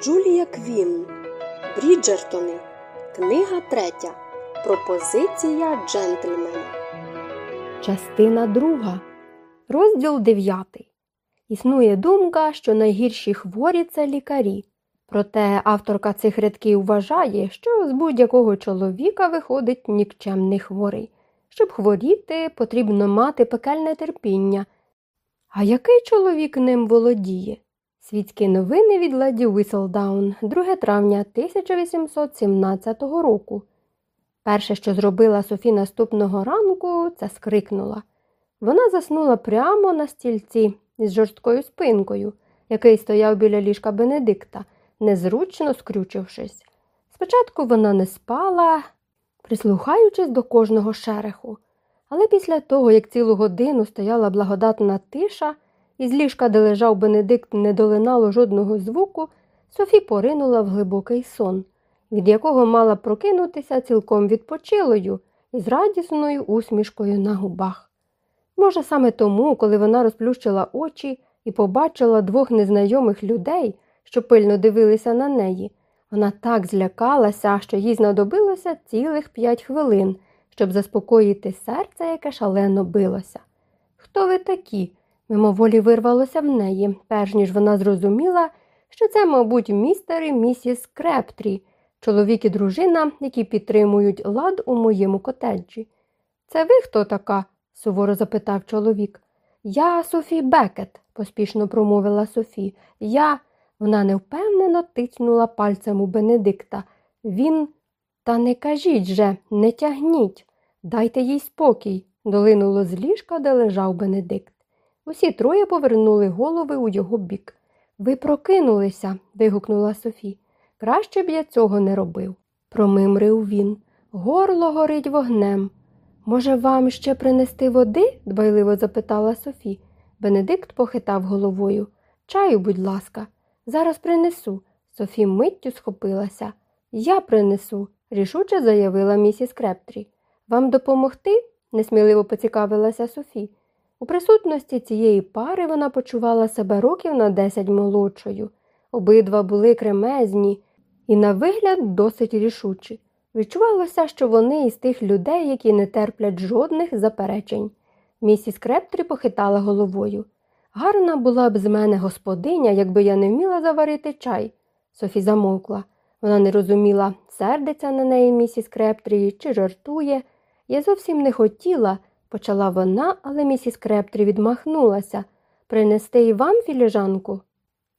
Джулія Квін. Бріджертони. Книга третя. Пропозиція джентльмена. Частина друга. Розділ дев'ятий. Існує думка, що найгірші хворі це лікарі. Проте авторка цих рядків вважає, що з будь-якого чоловіка виходить нікчемний хворий. Щоб хворіти, потрібно мати пекельне терпіння. А який чоловік ним володіє? Світські новини від леді Уіселдаун, 2 травня 1817 року. Перше, що зробила Софі наступного ранку, це скрикнула. Вона заснула прямо на стільці із жорсткою спинкою, який стояв біля ліжка Бенедикта, незручно скрючившись. Спочатку вона не спала, прислухаючись до кожного шереху, але після того, як цілу годину стояла благодатна тиша, і з ліжка, де лежав Бенедикт, не долинало жодного звуку, Софі поринула в глибокий сон, від якого мала прокинутися цілком відпочилою і з радісною усмішкою на губах. Може, саме тому, коли вона розплющила очі і побачила двох незнайомих людей, що пильно дивилися на неї, вона так злякалася, що їй знадобилося цілих п'ять хвилин, щоб заспокоїти серце, яке шалено билося. Хто ви такі? Мимоволі вирвалося в неї, перш ніж вона зрозуміла, що це, мабуть, містер і місіс Крептрі, чоловік і дружина, які підтримують лад у моєму котеджі. Це ви хто така? суворо запитав чоловік. Я Софі Бекет, поспішно промовила Софі. Я. Вона невпевнено тицнула пальцем у Бенедикта. Він. Та не кажіть же, не тягніть. Дайте їй спокій, долинуло з ліжка, де лежав Бенедикт. Усі троє повернули голови у його бік. Ви прокинулися, вигукнула Софі. Краще б я цього не робив. Промимрив він. Горло горить вогнем. Може, вам ще принести води? дбайливо запитала Софі. Бенедикт похитав головою. Чаю, будь ласка, зараз принесу. Софі миттю схопилася. Я принесу, рішуче заявила місіс Крептрі. Вам допомогти? несміливо поцікавилася Софі. У присутності цієї пари вона почувала себе років на десять молодшою. Обидва були кремезні і, на вигляд, досить рішучі. Відчувалося, що вони із тих людей, які не терплять жодних заперечень. Місіс Крептрі похитала головою. Гарна була б з мене господиня, якби я не вміла заварити чай. Софі замовкла. Вона не розуміла, сердиться на неї місіс Крептрі чи жартує. Я зовсім не хотіла, почала вона, але місіс Крептрі відмахнулася. Принести і вам філіжанку?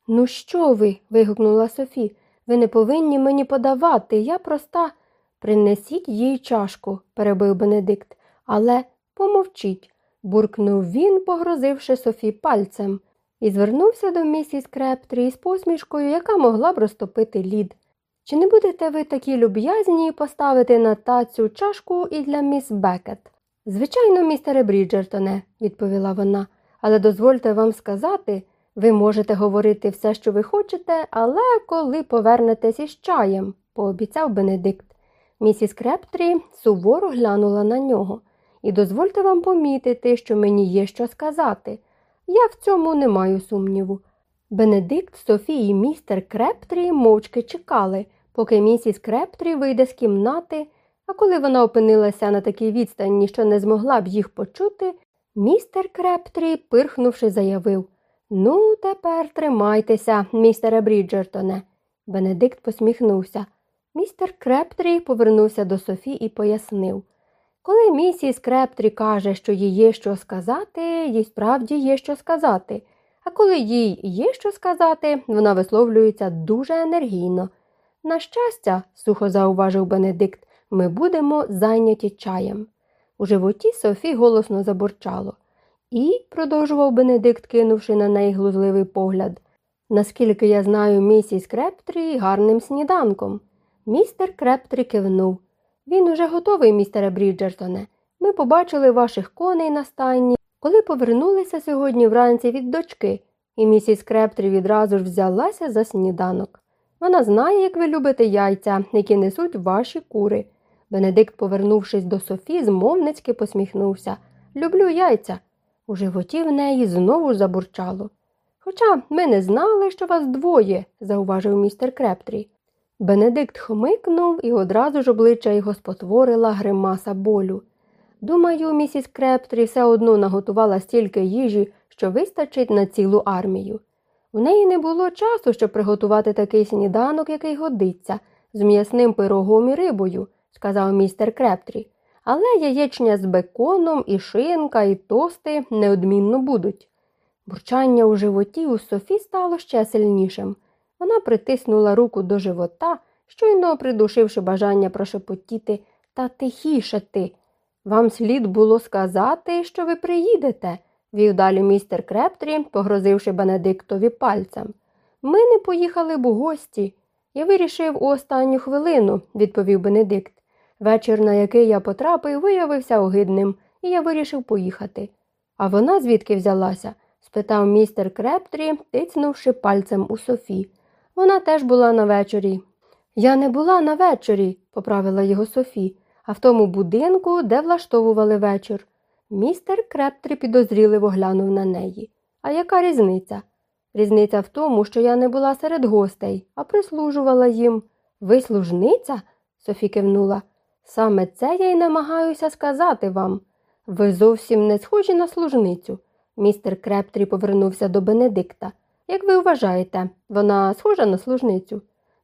Ну, що ви? вигукнула Софі. Ви не повинні мені подавати. Я проста. Принесіть їй чашку, перебив Бенедикт, але помовчіть, буркнув він, погрозивши Софі пальцем, і звернувся до місіс Крептрі з посмішкою, яка могла б розтопити лід. Чи не будете ви такі люб'язні поставити на тацю чашку і для міс Бекет? Звичайно, містере Бріджертоне, відповіла вона, але дозвольте вам сказати, ви можете говорити все, що ви хочете, але коли повернетесь із чаєм, пообіцяв Бенедикт. Місіс Крептрі суворо глянула на нього. І дозвольте вам помітити, що мені є що сказати. Я в цьому не маю сумніву. Бенедикт, Софі і містер Крептрі мовчки чекали, поки місіс Крептрі вийде з кімнати, а коли вона опинилася на такій відстані, що не змогла б їх почути, містер Крептрі, пирхнувши, заявив Ну, тепер тримайтеся, містере Бріджертоне. Бенедикт посміхнувся. Містер Крептрі повернувся до Софі і пояснив. Коли місіс Крептрі каже, що їй є що сказати, їй справді є що сказати, а коли їй є що сказати, вона висловлюється дуже енергійно. На щастя, сухо зауважив Бенедикт, ми будемо зайняті чаєм. У животі Софі голосно забурчало. І, продовжував Бенедикт, кинувши на неї глузливий погляд, наскільки я знаю місіс Крептрі гарним сніданком. Містер Крептрі кивнув. Він уже готовий, містере Бріджертоне. Ми побачили ваших коней на стайні, коли повернулися сьогодні вранці від дочки, і місіс Крептрі відразу ж взялася за сніданок. Вона знає, як ви любите яйця, які несуть ваші кури. Бенедикт, повернувшись до Софі, змовницьки посміхнувся. Люблю яйця. У животі в неї знову забурчало. Хоча ми не знали, що вас двоє, зауважив містер Крептрі. Бенедикт хмикнув і одразу ж обличчя його спотворила гримаса болю. Думаю, місіс Крептрі все одно наготувала стільки їжі, що вистачить на цілу армію. У неї не було часу, щоб приготувати такий сніданок, який годиться, з м'ясним пирогом і рибою, сказав містер Крептрі. Але яєчня з беконом, і шинка, і тости неодмінно будуть. Бурчання у животі у Софі стало ще сильнішим. Вона притиснула руку до живота, щойно придушивши бажання прошепотіти та тихіше ти. Вам слід було сказати, що ви приїдете, вів далі містер Крептрі, погрозивши Бенедиктові пальцем. Ми не поїхали б у гості. Я вирішив у останню хвилину, відповів Бенедикт. Вечір, на який я потрапив, виявився огидним, і я вирішив поїхати. А вона звідки взялася? спитав містер Крептрі, тицнувши пальцем у Софі. Вона теж була на вечорі. Я не була на вечорі, поправила його Софі, а в тому будинку, де влаштовували вечір. Містер Крептрі підозріливо глянув на неї. А яка різниця? Різниця в тому, що я не була серед гостей, а прислужувала їм. Ви служниця? Софі кивнула. Саме це я й намагаюся сказати вам. Ви зовсім не схожі на служницю. Містер Крептрі повернувся до Бенедикта. Як ви вважаєте, вона схожа на служницю?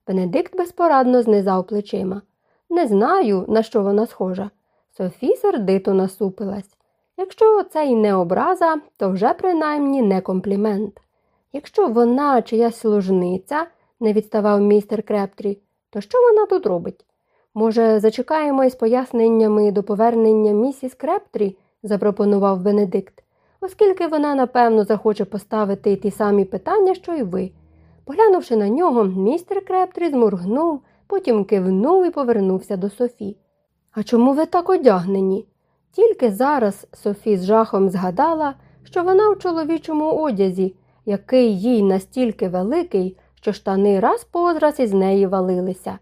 Бенедикт безпорадно знизав плечима. Не знаю, на що вона схожа. Софі сердито насупилась. Якщо це й не образа, то вже принаймні не комплімент. Якщо вона чиясь служниця, не відставав містер Крептрі, то що вона тут робить? Може, зачекаємо із поясненнями до повернення місіс Крептрі, запропонував Бенедикт, оскільки вона, напевно, захоче поставити ті самі питання, що й ви. Поглянувши на нього, містер Крептрі зморгнув, потім кивнув і повернувся до Софі. А чому ви так одягнені? Тільки зараз Софі з жахом згадала, що вона в чоловічому одязі, який їй настільки великий, що штани раз по раз із неї валилися.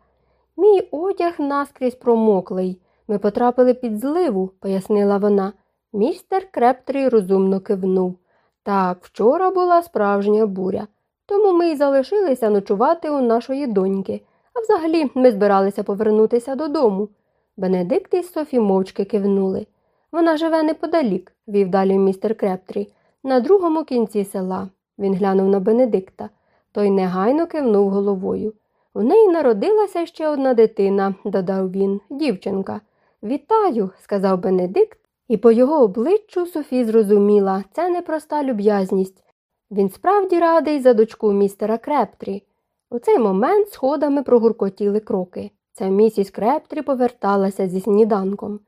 Мій одяг наскрізь промоклий. Ми потрапили під зливу, пояснила вона. Містер Крептрі розумно кивнув. Так, вчора була справжня буря. Тому ми й залишилися ночувати у нашої доньки, а взагалі ми збиралися повернутися додому. Бенедикт і Софі мовчки кивнули. Вона живе неподалік, вів далі містер Крептрі, на другому кінці села. Він глянув на Бенедикта. Той негайно кивнув головою. У неї народилася ще одна дитина, додав він, дівчинка. Вітаю, сказав Бенедикт, і по його обличчю Софі зрозуміла це непроста люб'язність. Він справді радий за дочку містера Крептрі. У цей момент сходами прогуркотіли кроки. Це місіс Крептрі поверталася зі сніданком.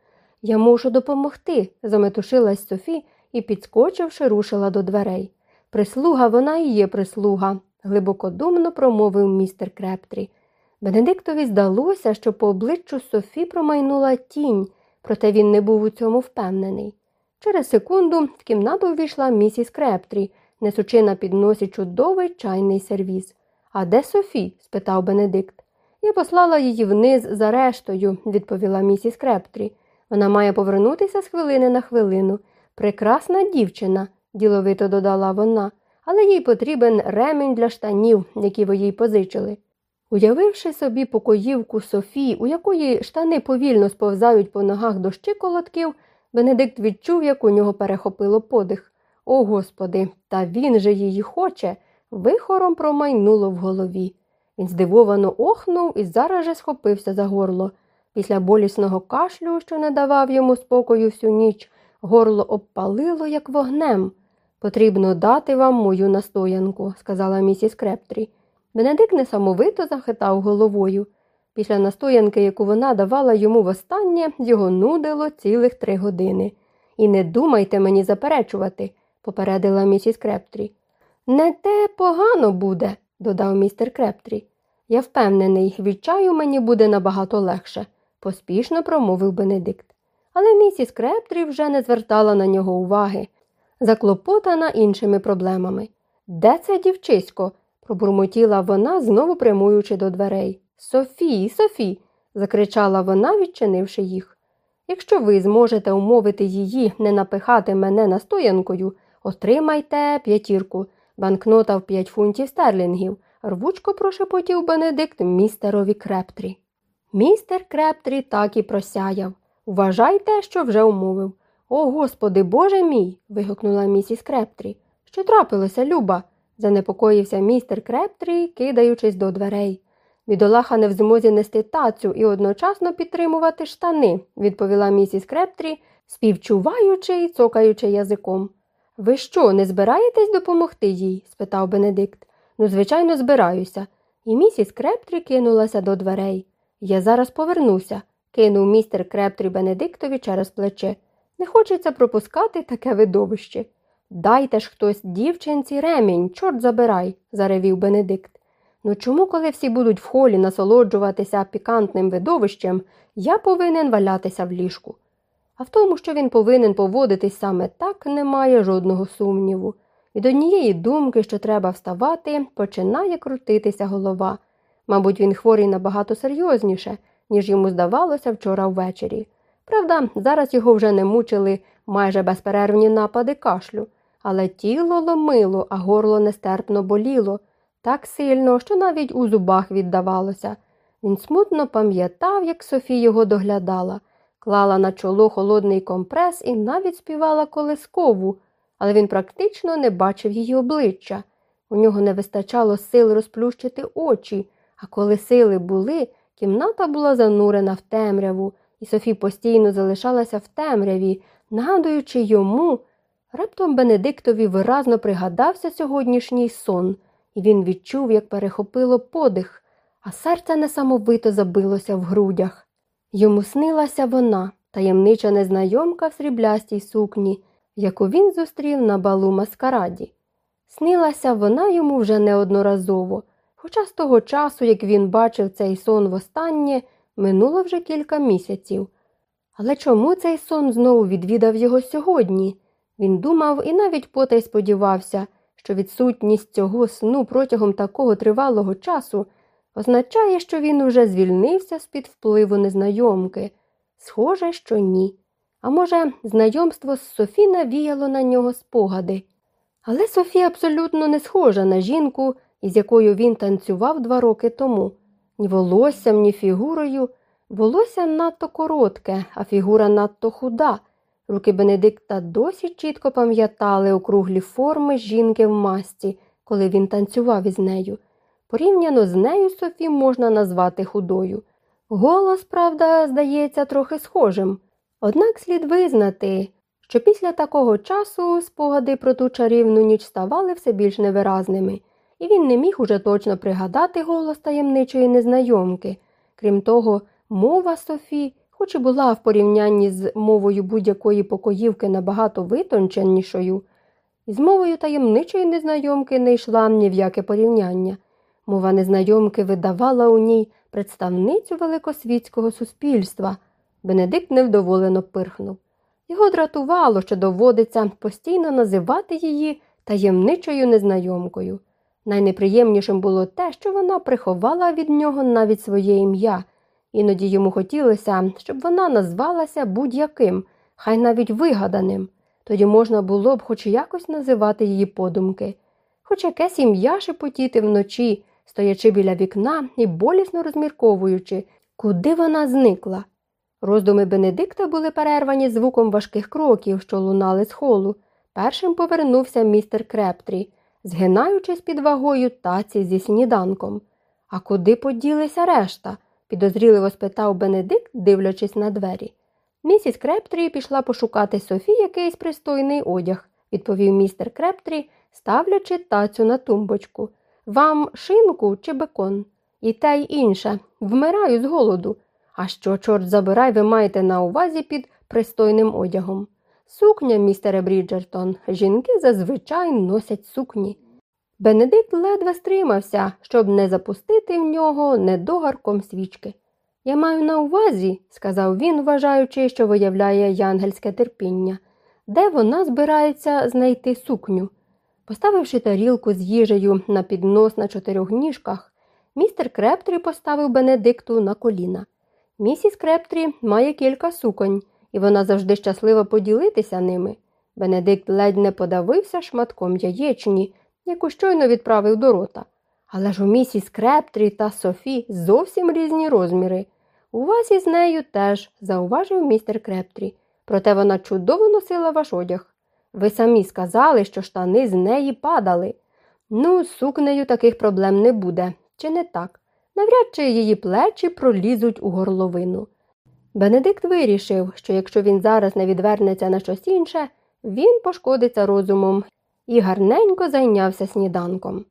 Я мушу допомогти, заметушилась Софі і, підскочивши, рушила до дверей. Прислуга вона і є прислуга, глибокодумно промовив містер Крептрі. Бенедиктові здалося, що по обличчю Софі промайнула тінь, проте він не був у цьому впевнений. Через секунду в кімнату ввійшла місіс Крептрі, несучи на підносі чудовий чайний сервіз. А де Софі? спитав Бенедикт. Я послала її вниз за рештою, відповіла місіс Крептрі. Вона має повернутися з хвилини на хвилину. Прекрасна дівчина, діловито додала вона, але їй потрібен ремінь для штанів, які ви їй позичили. Уявивши собі покоївку Софії, у якої штани повільно сповзають по ногах до щиколотків, Бенедикт відчув, як у нього перехопило подих. О, Господи, та він же її хоче. Вихором промайнуло в голові. Він здивовано охнув і зараз же схопився за горло. Після болісного кашлю, що не давав йому спокою всю ніч, горло обпалило, як вогнем. Потрібно дати вам мою настоянку, сказала місіс Крептрі. Бенедикт несамовито захитав головою. Після настоянки, яку вона давала йому востаннє, його нудило цілих три години. І не думайте мені заперечувати, попередила місіс Крептрі. Не те погано буде, додав містер Крептрі. Я впевнений, від чаю мені буде набагато легше, поспішно промовив Бенедикт. Але місіс Крептрі вже не звертала на нього уваги, заклопотана іншими проблемами. Де це дівчисько? пробурмотіла вона, знову прямуючи до дверей. Софі, Софі, закричала вона, відчинивши їх. Якщо ви зможете умовити її не напихати мене настоянкою, отримайте п'ятірку, Банкнота в п'ять фунтів стерлінгів. Рвучко прошепотів Бенедикт містерові Крептрі. Містер Крептрі так і просяяв. Вважайте, що вже умовив. О, господи, боже мій. вигукнула місіс Крептрі. Що трапилося, Люба? занепокоївся містер Крептрі, кидаючись до дверей. Бідолаха не в змозі нести тацю і одночасно підтримувати штани, відповіла місіс Крептрі, співчуваючи і цокаючи язиком. Ви що, не збираєтесь допомогти їй? спитав Бенедикт. Ну, звичайно, збираюся. І місіс Крептрі кинулася до дверей. Я зараз повернуся, кинув містер Крептрі Бенедиктові через плече. Не хочеться пропускати таке видовище. Дайте ж хтось дівчинці ремінь, чорт забирай, заревів Бенедикт. Ну чому, коли всі будуть в холі насолоджуватися пікантним видовищем, я повинен валятися в ліжку? А в тому, що він повинен поводитись саме так, немає жодного сумніву. Від однієї думки, що треба вставати, починає крутитися голова. Мабуть, він хворий набагато серйозніше, ніж йому здавалося вчора ввечері. Правда, зараз його вже не мучили майже безперервні напади кашлю, але тіло ломило, а горло нестерпно боліло, так сильно, що навіть у зубах віддавалося. Він смутно пам'ятав, як Софія його доглядала, клала на чоло холодний компрес і навіть співала колискову, але він практично не бачив її обличчя. У нього не вистачало сил розплющити очі, а коли сили були, кімната була занурена в темряву, і Софі постійно залишалася в темряві, нагадуючи йому. Раптом Бенедиктові виразно пригадався сьогоднішній сон, і він відчув, як перехопило подих, а серце несамовито забилося в грудях. Йому снилася вона, таємнича незнайомка в сріблястій сукні, яку він зустрів на балу маскараді. Снилася вона йому вже неодноразово, хоча з того часу, як він бачив цей сон востаннє, минуло вже кілька місяців. Але чому цей сон знову відвідав його сьогодні? Він думав і навіть потай сподівався, що відсутність цього сну протягом такого тривалого часу означає, що він уже звільнився з під впливу незнайомки. Схоже, що ні. А може, знайомство з Софі навіяло на нього спогади. Але Софія абсолютно не схожа на жінку, із якою він танцював два роки тому. Ні волоссям, ні фігурою. Волосся надто коротке, а фігура надто худа. Руки Бенедикта досі чітко пам'ятали округлі форми жінки в масті, коли він танцював із нею. Порівняно з нею Софі можна назвати худою. Голос, правда, здається, трохи схожим. Однак слід визнати, що після такого часу спогади про ту чарівну ніч ставали все більш невиразними, і він не міг уже точно пригадати голос таємничої незнайомки. Крім того, мова Софі, хоч і була в порівнянні з мовою будь-якої покоївки набагато витонченішою, з мовою таємничої незнайомки не йшла ні в яке порівняння. Мова незнайомки видавала у ній представницю великосвітського суспільства. Бенедикт невдоволено пирхнув. Його дратувало, що доводиться постійно називати її таємничою незнайомкою. Найнеприємнішим було те, що вона приховала від нього навіть своє ім'я, іноді йому хотілося, щоб вона назвалася будь-яким, хай навіть вигаданим. Тоді можна було б хоч якось називати її подумки, хоч якесь ім'я шепотіти вночі, стоячи біля вікна і болісно розмірковуючи, куди вона зникла. Роздуми Бенедикта були перервані звуком важких кроків, що лунали з холу. Першим повернувся містер Крептрі, згинаючись під вагою таці зі сніданком. А куди поділися решта? підозріливо спитав Бенедикт, дивлячись на двері. Місіс Крептрі пішла пошукати Софі якийсь пристойний одяг, відповів містер Крептрі, ставлячи тацю на тумбочку. Вам шинку чи бекон? І те й інше. Вмираю з голоду. А що, чорт забирай, ви маєте на увазі під пристойним одягом? Сукня, містере Бріджертон, жінки зазвичай носять сукні. Бенедикт ледве стримався, щоб не запустити в нього недогарком свічки. Я маю на увазі, сказав він, вважаючи, що виявляє янгельське терпіння, де вона збирається знайти сукню. Поставивши тарілку з їжею на піднос на чотирьох ніжках, містер Крептрі поставив Бенедикту на коліна. Місіс Крептрі має кілька суконь, і вона завжди щаслива поділитися ними. Бенедикт ледь не подавився шматком яєчні, яку щойно відправив до рота. Але ж у місіс Крептрі та Софі зовсім різні розміри. У вас із нею теж, зауважив містер Крептрі. Проте вона чудово носила ваш одяг. Ви самі сказали, що штани з неї падали. Ну, з сукнею таких проблем не буде, чи не так? Навряд чи її плечі пролізуть у горловину. Бенедикт вирішив, що якщо він зараз не відвернеться на щось інше, він пошкодиться розумом і гарненько зайнявся сніданком.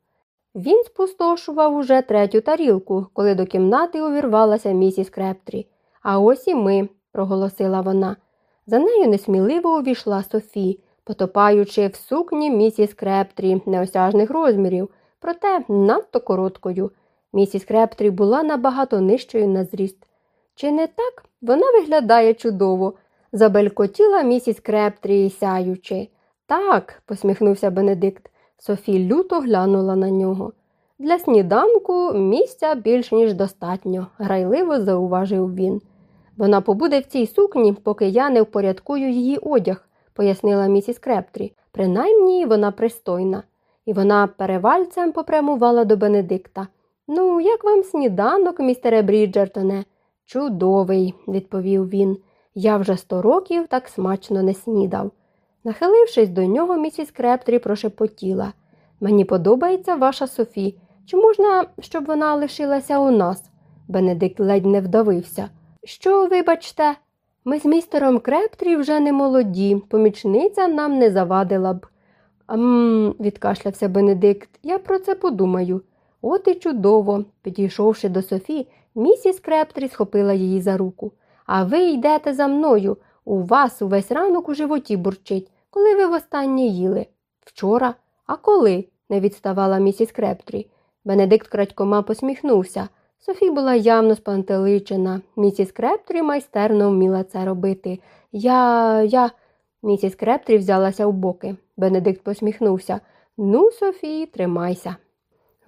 Він спустошував уже третю тарілку, коли до кімнати увірвалася місіс Крептрі. А ось і ми, проголосила вона. За нею несміливо увійшла Софі, потопаючи в сукні місіс Крептрі неосяжних розмірів, проте надто короткою. Місіс Крептрі була набагато нижчою на зріст. Чи не так? Вона виглядає чудово, забелькотіла місіс Крептрі, сяючи. Так, посміхнувся Бенедикт. Софі люто глянула на нього. Для сніданку місця більш ніж достатньо, грайливо зауважив він. Вона побуде в цій сукні, поки я не впорядкую її одяг, пояснила місіс Крептрі. Принаймні вона пристойна. І вона перевальцем попрямувала до Бенедикта. Ну, як вам сніданок, містере Бріджертоне? Чудовий, відповів він. Я вже сто років так смачно не снідав. Нахилившись до нього, місіс Крептрі прошепотіла. Мені подобається ваша Софі. Чи можна, щоб вона лишилася у нас? Бенедикт ледь не вдавився. Що, вибачте, ми з містером Крептрі вже не молоді, помічниця нам не завадила б. Ам, відкашлявся Бенедикт, я про це подумаю. От і чудово. Підійшовши до Софі, місіс Крептрі схопила її за руку. А ви йдете за мною. У вас увесь ранок у животі бурчить. Коли ви востаннє їли? Вчора? А коли? не відставала місіс Крептрі. Бенедикт крадькома посміхнувся. Софі була явно спантеличена. Місіс Крептрі майстерно вміла це робити. Я, я. Місіс Крептрі взялася в боки. Бенедикт посміхнувся. Ну, Софі, тримайся.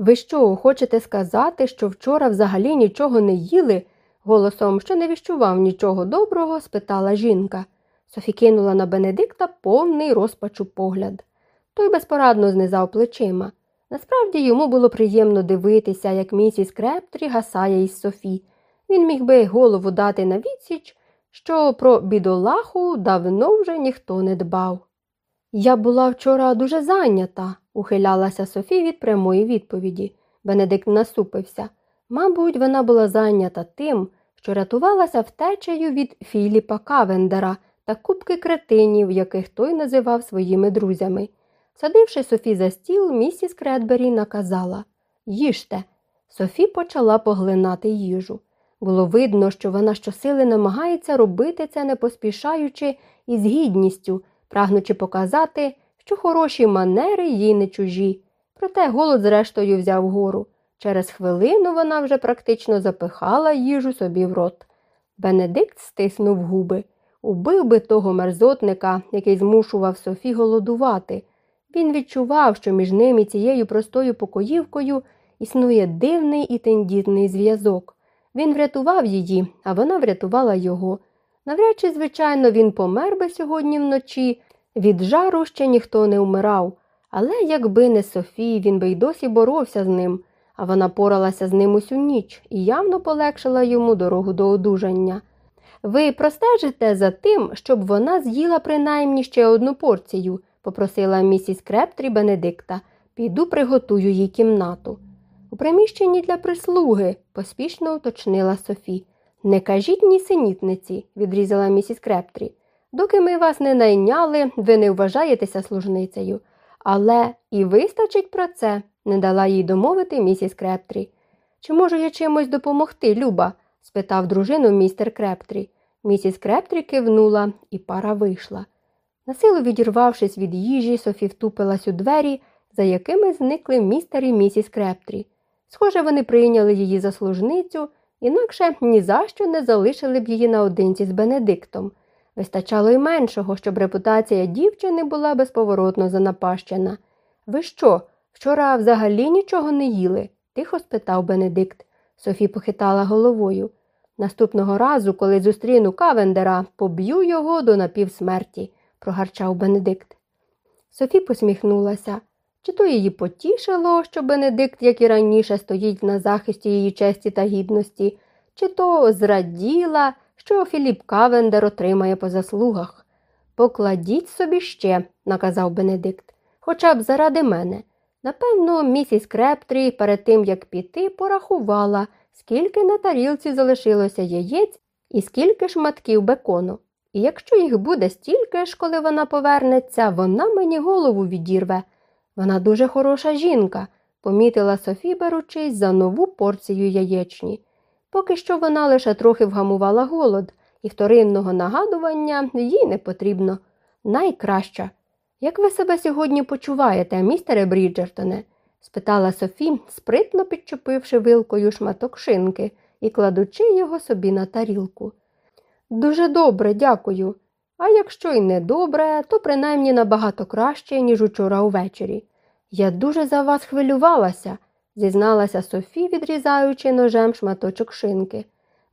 Ви що, хочете сказати, що вчора взагалі нічого не їли? Голосом, що не віщував нічого доброго, спитала жінка. Софі кинула на Бенедикта повний розпачу погляд. Той безпорадно знизав плечима. Насправді йому було приємно дивитися, як місіс Крептрі гасає із Софі. Він міг би голову дати на відсіч, що про бідолаху давно вже ніхто не дбав. Я була вчора дуже зайнята, ухилялася Софі від прямої відповіді. Бенедикт насупився. Мабуть, вона була зайнята тим, що рятувалася втечею від Філіпа Кавендера та купки кретинів, яких той називав своїми друзями. Садивши Софі за стіл, місіс Кредбері наказала Їжте. Софі почала поглинати їжу. Було видно, що вона щосили намагається робити це, не поспішаючи і з гідністю, прагнучи показати, що хороші манери їй не чужі. Проте голод, зрештою, взяв гору. Через хвилину вона вже практично запихала їжу собі в рот. Бенедикт стиснув губи. Убив би того мерзотника, який змушував Софі голодувати. Він відчував, що між ним і цією простою покоївкою існує дивний і тендітний зв'язок. Він врятував її, а вона врятувала його. Навряд чи, звичайно, він помер би сьогодні вночі. Від жару ще ніхто не вмирав, але якби не Софій, він би й досі боровся з ним, а вона поралася з ним усю ніч і явно полегшила йому дорогу до одужання. Ви простежите за тим, щоб вона з'їла принаймні ще одну порцію, попросила місіс Крептрі Бенедикта. Піду приготую їй кімнату. У приміщенні для прислуги, поспішно уточнила Софі. Не кажіть ні синітниці, відрізала місіс Крептрі. Доки ми вас не найняли, ви не вважаєтеся служницею. Але і вистачить про це, не дала їй домовити місіс Крептрі. Чи можу я чимось допомогти, Люба? спитав дружину містер Крептрі. Місіс Крептрі кивнула, і пара вийшла. Насилу відірвавшись від їжі, Софі втупилась у двері, за якими зникли містер і місіс Крептрі. Схоже, вони прийняли її за служницю, інакше ні за що не залишили б її наодинці з Бенедиктом. Вистачало й меншого, щоб репутація дівчини була безповоротно занапащена. Ви що, вчора взагалі нічого не їли? тихо спитав Бенедикт. Софі похитала головою. Наступного разу, коли зустріну Кавендера, поб'ю його до напівсмерті, прогарчав Бенедикт. Софі посміхнулася. Чи то її потішило, що Бенедикт, як і раніше, стоїть на захисті її честі та гідності, чи то зраділа, що Філіп Кавендер отримає по заслугах. Покладіть собі ще, наказав Бенедикт, хоча б заради мене. Напевно, місіс Крептрі перед тим, як піти, порахувала, скільки на тарілці залишилося яєць і скільки шматків бекону. І якщо їх буде стільки ж, коли вона повернеться, вона мені голову відірве. Вона дуже хороша жінка, помітила Софі, беручись за нову порцію яєчні. Поки що вона лише трохи вгамувала голод, і вторинного нагадування їй не потрібно. Найкраща. Як ви себе сьогодні почуваєте, містере Бріджертоне? спитала Софі, спритно підчепивши вилкою шматок шинки і кладучи його собі на тарілку. Дуже добре, дякую. А якщо й не добре, то принаймні набагато краще, ніж учора увечері. Я дуже за вас хвилювалася, зізналася Софі, відрізаючи ножем шматочок шинки.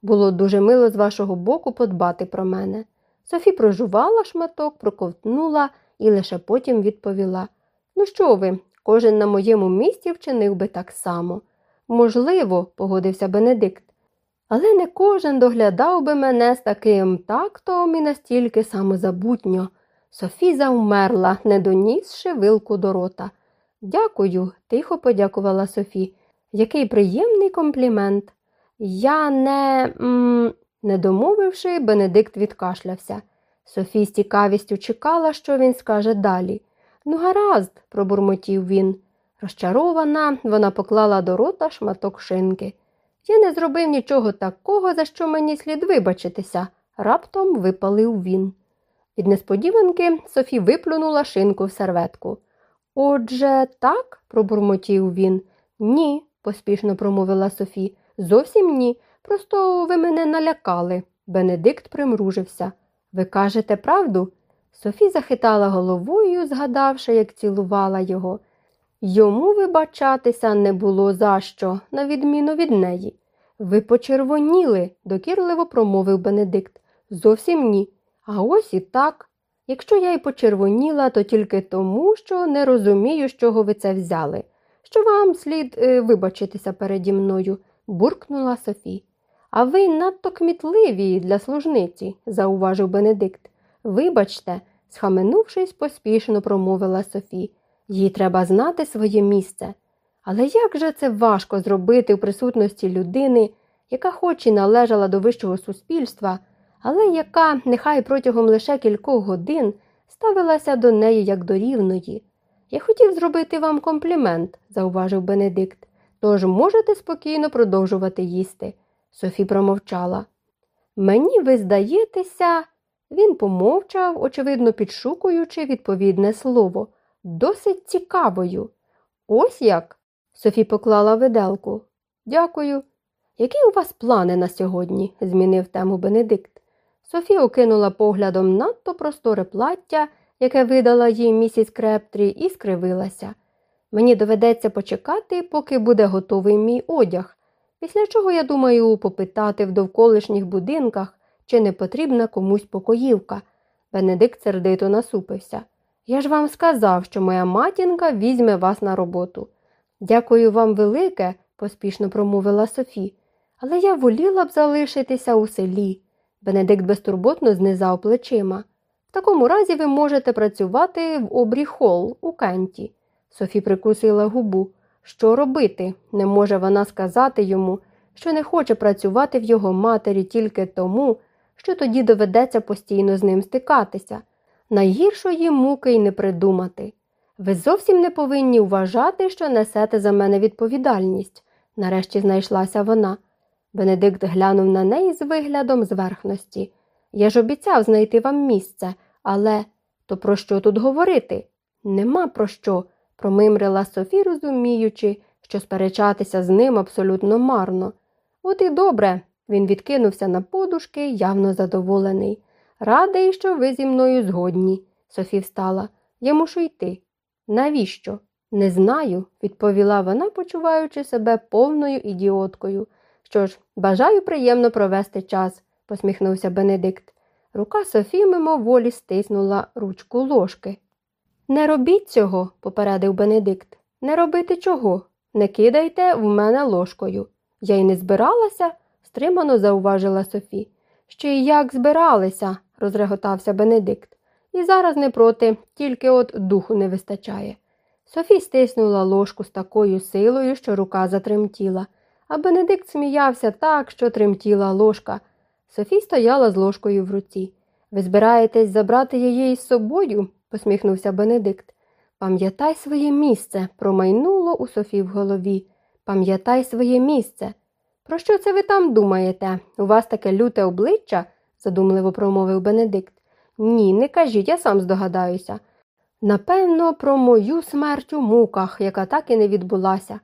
Було дуже мило з вашого боку подбати про мене. Софі прожувала шматок, проковтнула і лише потім відповіла Ну, що ви, кожен на моєму місці вчинив би так само. Можливо, погодився Бенедикт. Але не кожен доглядав би мене з таким тактом і настільки самозабутньо. Софі завмерла, не донісши вилку до рота. Дякую, тихо подякувала Софі. Який приємний комплімент. Я не. М не домовивши, Бенедикт відкашлявся. Софі з цікавістю чекала, що він скаже далі. Ну, гаразд, пробурмотів він. Розчарована, вона поклала до рота шматок шинки. Я не зробив нічого такого, за що мені слід вибачитися, раптом випалив він. Від несподіванки Софі виплюнула шинку в серветку. Отже, так, пробурмотів він. Ні, поспішно промовила Софі. Зовсім ні. Просто ви мене налякали. Бенедикт примружився. Ви кажете правду? Софі захитала головою, згадавши, як цілувала його. Йому вибачатися не було за що, на відміну від неї. Ви почервоніли, докірливо промовив Бенедикт. Зовсім ні. А ось і так. Якщо я й почервоніла, то тільки тому, що не розумію, з чого ви це взяли, що вам слід е, вибачитися переді мною, буркнула Софі. А ви надто кмітливі для служниці, зауважив Бенедикт. Вибачте, схаменувшись, поспішно промовила Софі. Їй треба знати своє місце. Але як же це важко зробити в присутності людини, яка хоч і належала до вищого суспільства, але яка, нехай протягом лише кількох годин, ставилася до неї як до рівної. Я хотів зробити вам комплімент, зауважив Бенедикт, тож можете спокійно продовжувати їсти. Софі промовчала. Мені ви здаєтеся, він помовчав, очевидно підшукуючи відповідне слово, досить цікавою. Ось як. Софі поклала виделку. Дякую. Які у вас плани на сьогодні? змінив тему Бенедикт. Софі окинула поглядом надто просторе плаття, яке видала їй місіс Крептрі, і скривилася. Мені доведеться почекати, поки буде готовий мій одяг, після чого я думаю попитати в довколишніх будинках, чи не потрібна комусь покоївка. Бенедикт сердито насупився. Я ж вам сказав, що моя матінка візьме вас на роботу. Дякую вам велике, поспішно промовила Софі, але я воліла б залишитися у селі. Бенедикт безтурботно знизав плечима. В такому разі ви можете працювати в обрі Холл у Кенті. Софі прикусила губу. Що робити? Не може вона сказати йому, що не хоче працювати в його матері тільки тому, що тоді доведеться постійно з ним стикатися. Найгіршої муки й не придумати. Ви зовсім не повинні вважати, що несете за мене відповідальність, нарешті знайшлася вона. Бенедикт глянув на неї з виглядом зверхності. Я ж обіцяв знайти вам місце, але то про що тут говорити? Нема про що, промимрила Софі, розуміючи, що сперечатися з ним абсолютно марно. От і добре, він відкинувся на подушки, явно задоволений. Радий, що ви зі мною згодні. Софі встала. Я мушу йти. Навіщо? Не знаю, відповіла вона, почуваючи себе повною ідіоткою. Що ж, бажаю приємно провести час, посміхнувся Бенедикт. Рука Софії мимоволі стиснула ручку ложки. Не робіть цього, попередив Бенедикт. Не робити чого? Не кидайте в мене ложкою. Я й не збиралася, стримано зауважила Софі. Ще й як збиралися, розреготався Бенедикт. І зараз не проти, тільки от духу не вистачає. Софі стиснула ложку з такою силою, що рука затремтіла, а Бенедикт сміявся так, що тремтіла ложка. Софі стояла з ложкою в руці. Ви збираєтесь забрати її із собою? посміхнувся Бенедикт. Пам'ятай своє місце, промайнуло у Софі в голові. Пам'ятай своє місце. Про що це ви там думаєте? У вас таке люте обличчя? задумливо промовив Бенедикт. Ні, не кажіть, я сам здогадаюся. Напевно, про мою смерть у муках, яка так і не відбулася.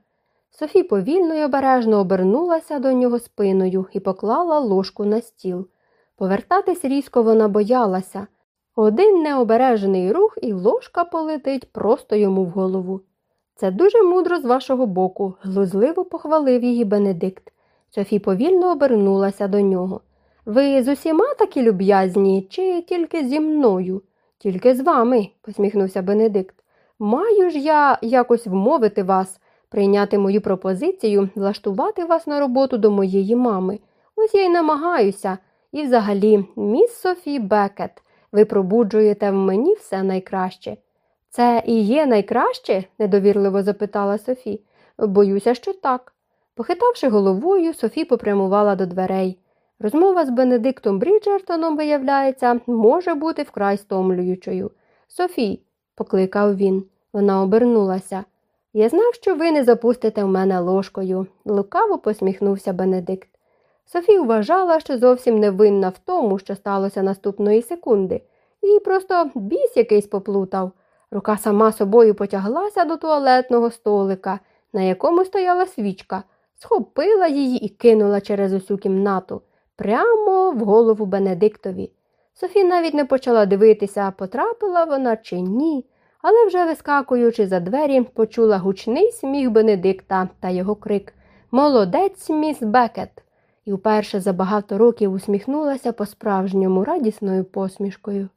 Софі повільно й обережно обернулася до нього спиною і поклала ложку на стіл. Повертатись різко вона боялася. Один необережений рух, і ложка полетить просто йому в голову. Це дуже мудро з вашого боку, глузливо похвалив її Бенедикт. Софі повільно обернулася до нього. Ви з усіма такі люб'язні, чи тільки зі мною? Тільки з вами, посміхнувся Бенедикт. Маю ж я якось вмовити вас, прийняти мою пропозицію, влаштувати вас на роботу до моєї мами. Ось я й намагаюся. І взагалі, міс Софі Бекет, ви пробуджуєте в мені все найкраще. Це і є найкраще? недовірливо запитала Софі. Боюся, що так. Похитавши головою, Софі попрямувала до дверей. Розмова з Бенедиктом Бріджертоном, виявляється, може бути вкрай стомлюючою. Софі, покликав він. Вона обернулася. Я знав, що ви не запустите в мене ложкою, лукаво посміхнувся Бенедикт. Софі вважала, що зовсім не винна в тому, що сталося наступної секунди, її просто біс якийсь поплутав. Рука сама собою потяглася до туалетного столика, на якому стояла свічка, схопила її і кинула через усю кімнату, прямо в голову Бенедиктові. Софі навіть не почала дивитися, потрапила вона чи ні, але вже вискакуючи за двері, почула гучний сміх Бенедикта та його крик Молодець, міс Бекет! і вперше за багато років усміхнулася по справжньому радісною посмішкою.